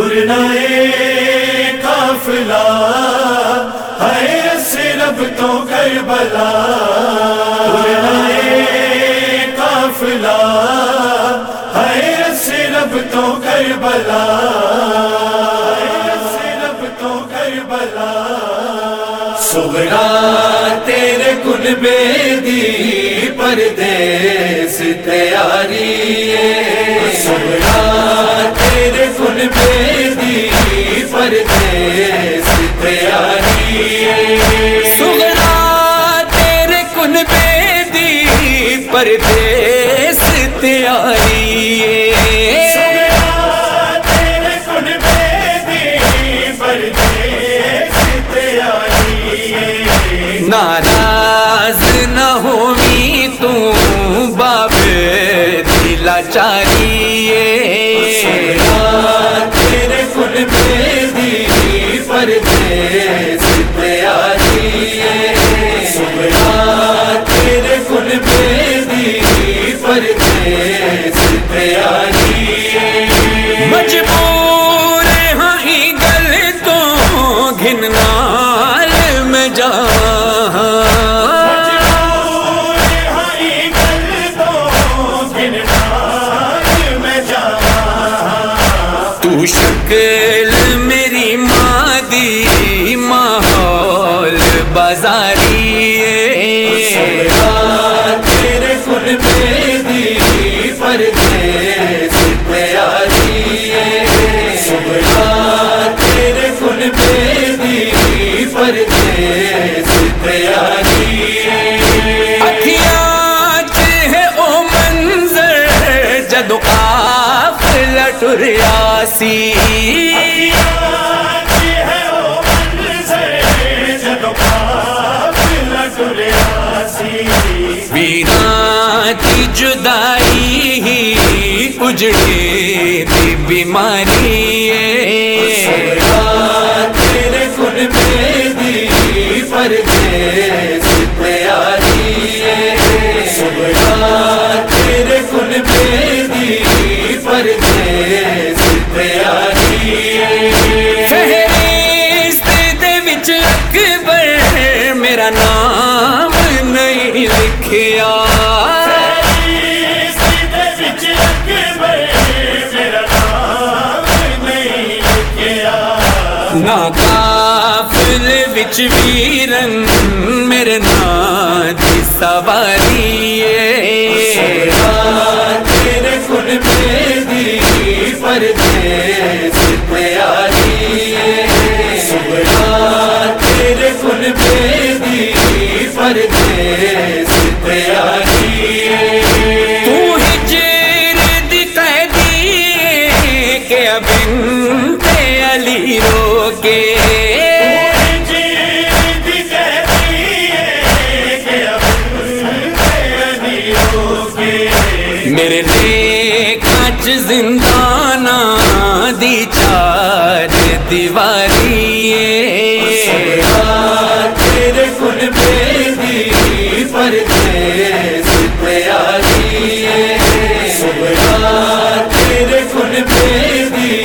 ترنا قافلہ ہے صرف تو کربلا ترنا قافلہ ہے صرف تو کربلا صرف تو کربلا سغرا تیرے کن بے دی، پردیس تیاری سغرا پردیس تیاری دی تیاری تیرے کن دی ناراض نہ ہوئی تو باب دلا چاری بازاری تیرے کن بے دی پردیس تیرے کن بے دی ہے۔ منظر جدو قافلہ ٹریا ویران کی جدائی ہی اجڑی تھی بیماری تیرے کن بے دی تیاری سبحان تیرے دی پردیس تیاری فہرست دے وچ اکبر میرا نام نہیں لکھیا نا قافل وچ ویرن میرے نا دی سواری تیرے کن بے دی پردیس میرے لے کچ زندانا دی چار دیواری تیرے کن بے دی پردیس تیاری تیرے کن بے دی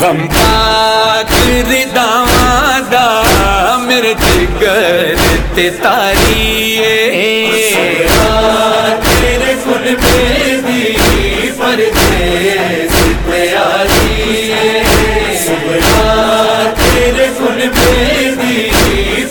غم پاک ردا دا میرے جگر تے تاری تیرے فل میں بھی پر تیاری تیرے فل میں بھی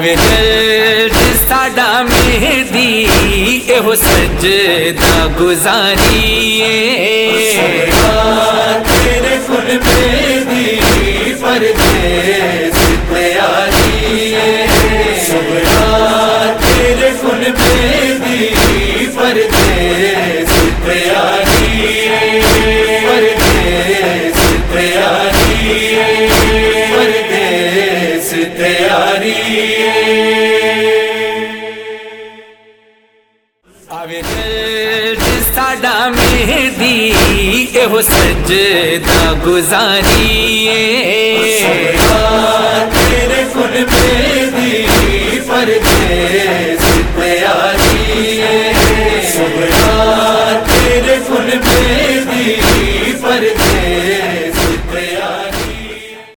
دل ساڈا مہدی اہو سجدہ گزاری ساڈا مہدی یہ سجدہ گزاری تیرے فن مہدی